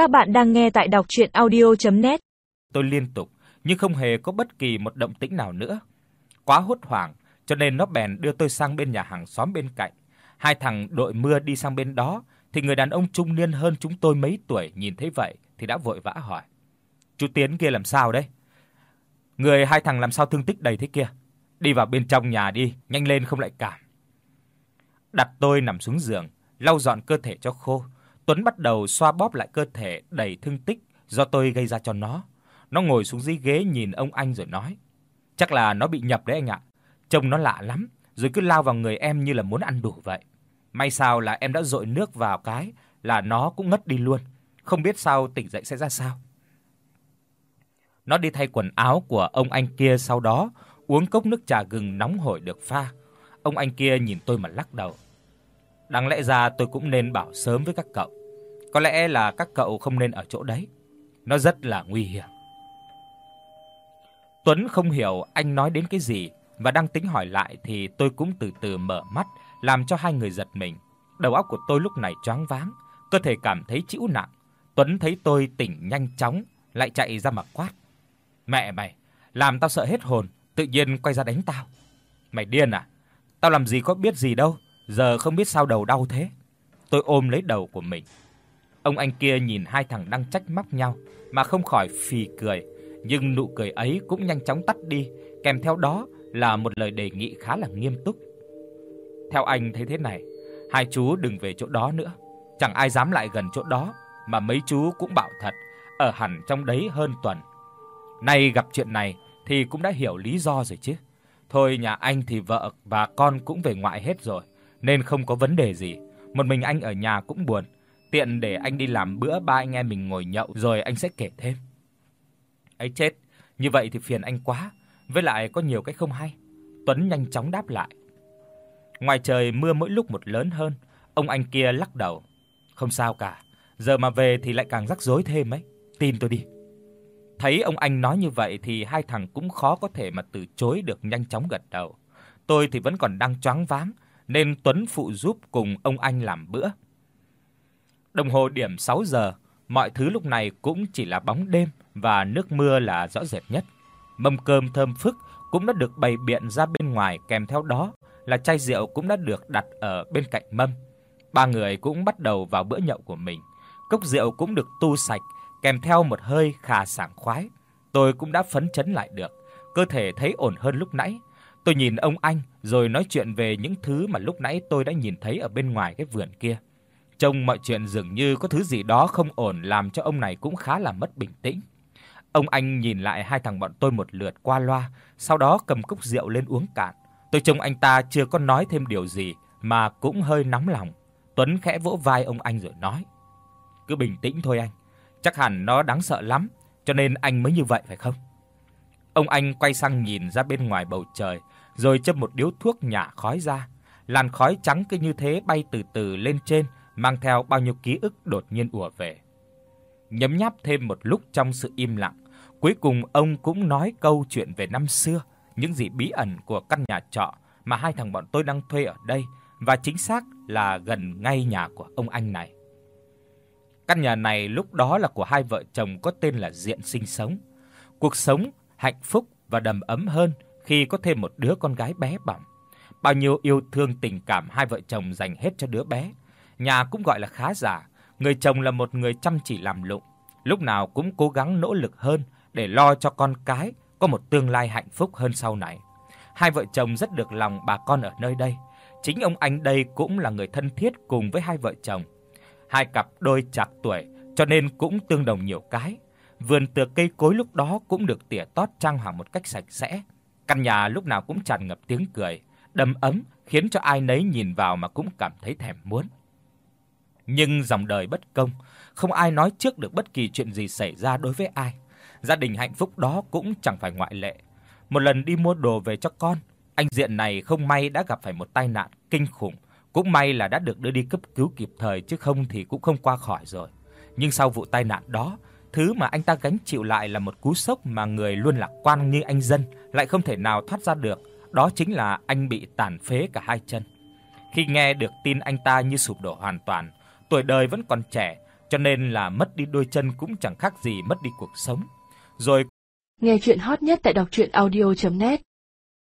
Các bạn đang nghe tại đọc audio net Tôi liên tục nhưng không hề có bất kỳ một động tĩnh nào nữa. Quá hốt hoảng, cho nên nó bèn đưa tôi sang bên nhà hàng xóm bên cạnh. Hai thằng đội mưa đi sang bên đó thì người đàn ông trung niên hơn chúng tôi mấy tuổi nhìn thấy vậy thì đã vội vã hỏi: "Chú Tiến kia làm sao đấy?" "Người hai thằng làm sao thương tích đầy thế kia? Đi vào bên trong nhà đi, nhanh lên không lại cảm." Đặt tôi nằm xuống giường, lau dọn cơ thể cho khô. Tuấn bắt đầu xoa bóp lại cơ thể đầy thương tích do tôi gây ra cho nó. Nó ngồi xuống dưới ghế nhìn ông anh rồi nói: "Chắc là nó bị nhập đấy anh ạ. Trông nó lạ lắm, rồi cứ lao vào người em như là muốn ăn đủ vậy. May sao là em đã dội nước vào cái là nó cũng ngất đi luôn, không biết sao tỉnh dậy sẽ ra sao." Nó đi thay quần áo của ông anh kia sau đó uống cốc nước trà gừng nóng hổi được pha. Ông anh kia nhìn tôi mà lắc đầu. Đáng lẽ ra tôi cũng nên bảo sớm với các cậu. Có lẽ là các cậu không nên ở chỗ đấy. Nó rất là nguy hiểm. Tuấn không hiểu anh nói đến cái gì và đang tính hỏi lại thì tôi cũng từ từ mở mắt, làm cho hai người giật mình. Đầu óc của tôi lúc này choáng váng, cơ thể cảm thấy chịu nặng. Tuấn thấy tôi tỉnh nhanh chóng, lại chạy ra mà quát: "Mẹ mày, làm tao sợ hết hồn, tự nhiên quay ra đánh tao. Mày điên à? Tao làm gì có biết gì đâu, giờ không biết sao đầu đau thế." Tôi ôm lấy đầu của mình. Ông anh kia nhìn hai thằng đang trách móc nhau mà không khỏi phì cười, nhưng nụ cười ấy cũng nhanh chóng tắt đi, kèm theo đó là một lời đề nghị khá là nghiêm túc. Theo anh thấy thế này, hai chú đừng về chỗ đó nữa, chẳng ai dám lại gần chỗ đó, mà mấy chú cũng bảo thật, ở hẳn trong đấy hơn tuần. Nay gặp chuyện này thì cũng đã hiểu lý do rồi chứ. Thôi nhà anh thì vợ và con cũng về ngoại hết rồi, nên không có vấn đề gì. Một mình anh ở nhà cũng buồn, tiện để anh đi làm bữa ba anh em mình ngồi nhậu rồi anh sẽ kể thêm. Ấy chết, như vậy thì phiền anh quá, với lại có nhiều cái không hay. Tuấn nhanh chóng đáp lại. Ngoài trời mưa mỗi lúc một lớn hơn, ông anh kia lắc đầu. Không sao cả, giờ mà về thì lại càng rắc rối thêm ấy, tin tôi đi. Thấy ông anh nói như vậy thì hai thằng cũng khó có thể mà từ chối được nhanh chóng gật đầu. Tôi thì vẫn còn đang choáng váng nên Tuấn phụ giúp cùng ông anh làm bữa. Đồng hồ điểm 6 giờ, mọi thứ lúc này cũng chỉ là bóng đêm và nước mưa là rõ rệt nhất. Mâm cơm thơm phức cũng đã được bày biện ra bên ngoài kèm theo đó là chai rượu cũng đã được đặt ở bên cạnh mâm. Ba người cũng bắt đầu vào bữa nhậu của mình. Cốc rượu cũng được tu sạch kèm theo một hơi khà sảng khoái. Tôi cũng đã phấn chấn lại được, cơ thể thấy ổn hơn lúc nãy. Tôi nhìn ông anh rồi nói chuyện về những thứ mà lúc nãy tôi đã nhìn thấy ở bên ngoài cái vườn kia. Trông mọi chuyện dường như có thứ gì đó không ổn làm cho ông này cũng khá là mất bình tĩnh. Ông anh nhìn lại hai thằng bọn tôi một lượt qua loa, sau đó cầm cốc rượu lên uống cạn. Tôi trông anh ta chưa có nói thêm điều gì mà cũng hơi nóng lòng. Tuấn khẽ vỗ vai ông anh rồi nói: "Cứ bình tĩnh thôi anh, chắc hẳn nó đáng sợ lắm, cho nên anh mới như vậy phải không?" Ông anh quay sang nhìn ra bên ngoài bầu trời, rồi châm một điếu thuốc nhả khói ra. Làn khói trắng cứ như thế bay từ từ lên trên, mang theo bao nhiêu ký ức đột nhiên ùa về. Nhấm nháp thêm một lúc trong sự im lặng, cuối cùng ông cũng nói câu chuyện về năm xưa, những gì bí ẩn của căn nhà trọ mà hai thằng bọn tôi đang thuê ở đây và chính xác là gần ngay nhà của ông anh này. Căn nhà này lúc đó là của hai vợ chồng có tên là Diện sinh sống. Cuộc sống hạnh phúc và đầm ấm hơn khi có thêm một đứa con gái bé bỏng. Bao nhiêu yêu thương tình cảm hai vợ chồng dành hết cho đứa bé. Nhà cũng gọi là khá giả, người chồng là một người chăm chỉ làm lụng, lúc nào cũng cố gắng nỗ lực hơn để lo cho con cái có một tương lai hạnh phúc hơn sau này. Hai vợ chồng rất được lòng bà con ở nơi đây. Chính ông anh đây cũng là người thân thiết cùng với hai vợ chồng. Hai cặp đôi chạc tuổi cho nên cũng tương đồng nhiều cái. Vườn tược cây cối lúc đó cũng được tỉa tót trang hoàng một cách sạch sẽ. Căn nhà lúc nào cũng tràn ngập tiếng cười, đầm ấm khiến cho ai nấy nhìn vào mà cũng cảm thấy thèm muốn. Nhưng dòng đời bất công, không ai nói trước được bất kỳ chuyện gì xảy ra đối với ai. Gia đình hạnh phúc đó cũng chẳng phải ngoại lệ. Một lần đi mua đồ về cho con, anh Diện này không may đã gặp phải một tai nạn kinh khủng, cũng may là đã được đưa đi cấp cứu kịp thời chứ không thì cũng không qua khỏi rồi. Nhưng sau vụ tai nạn đó, thứ mà anh ta gánh chịu lại là một cú sốc mà người luôn lạc quan như anh dân lại không thể nào thoát ra được, đó chính là anh bị tàn phế cả hai chân. Khi nghe được tin anh ta như sụp đổ hoàn toàn, tuổi đời vẫn còn trẻ cho nên là mất đi đôi chân cũng chẳng khác gì mất đi cuộc sống. Rồi Nghe truyện hot nhất tại doctruyenaudio.net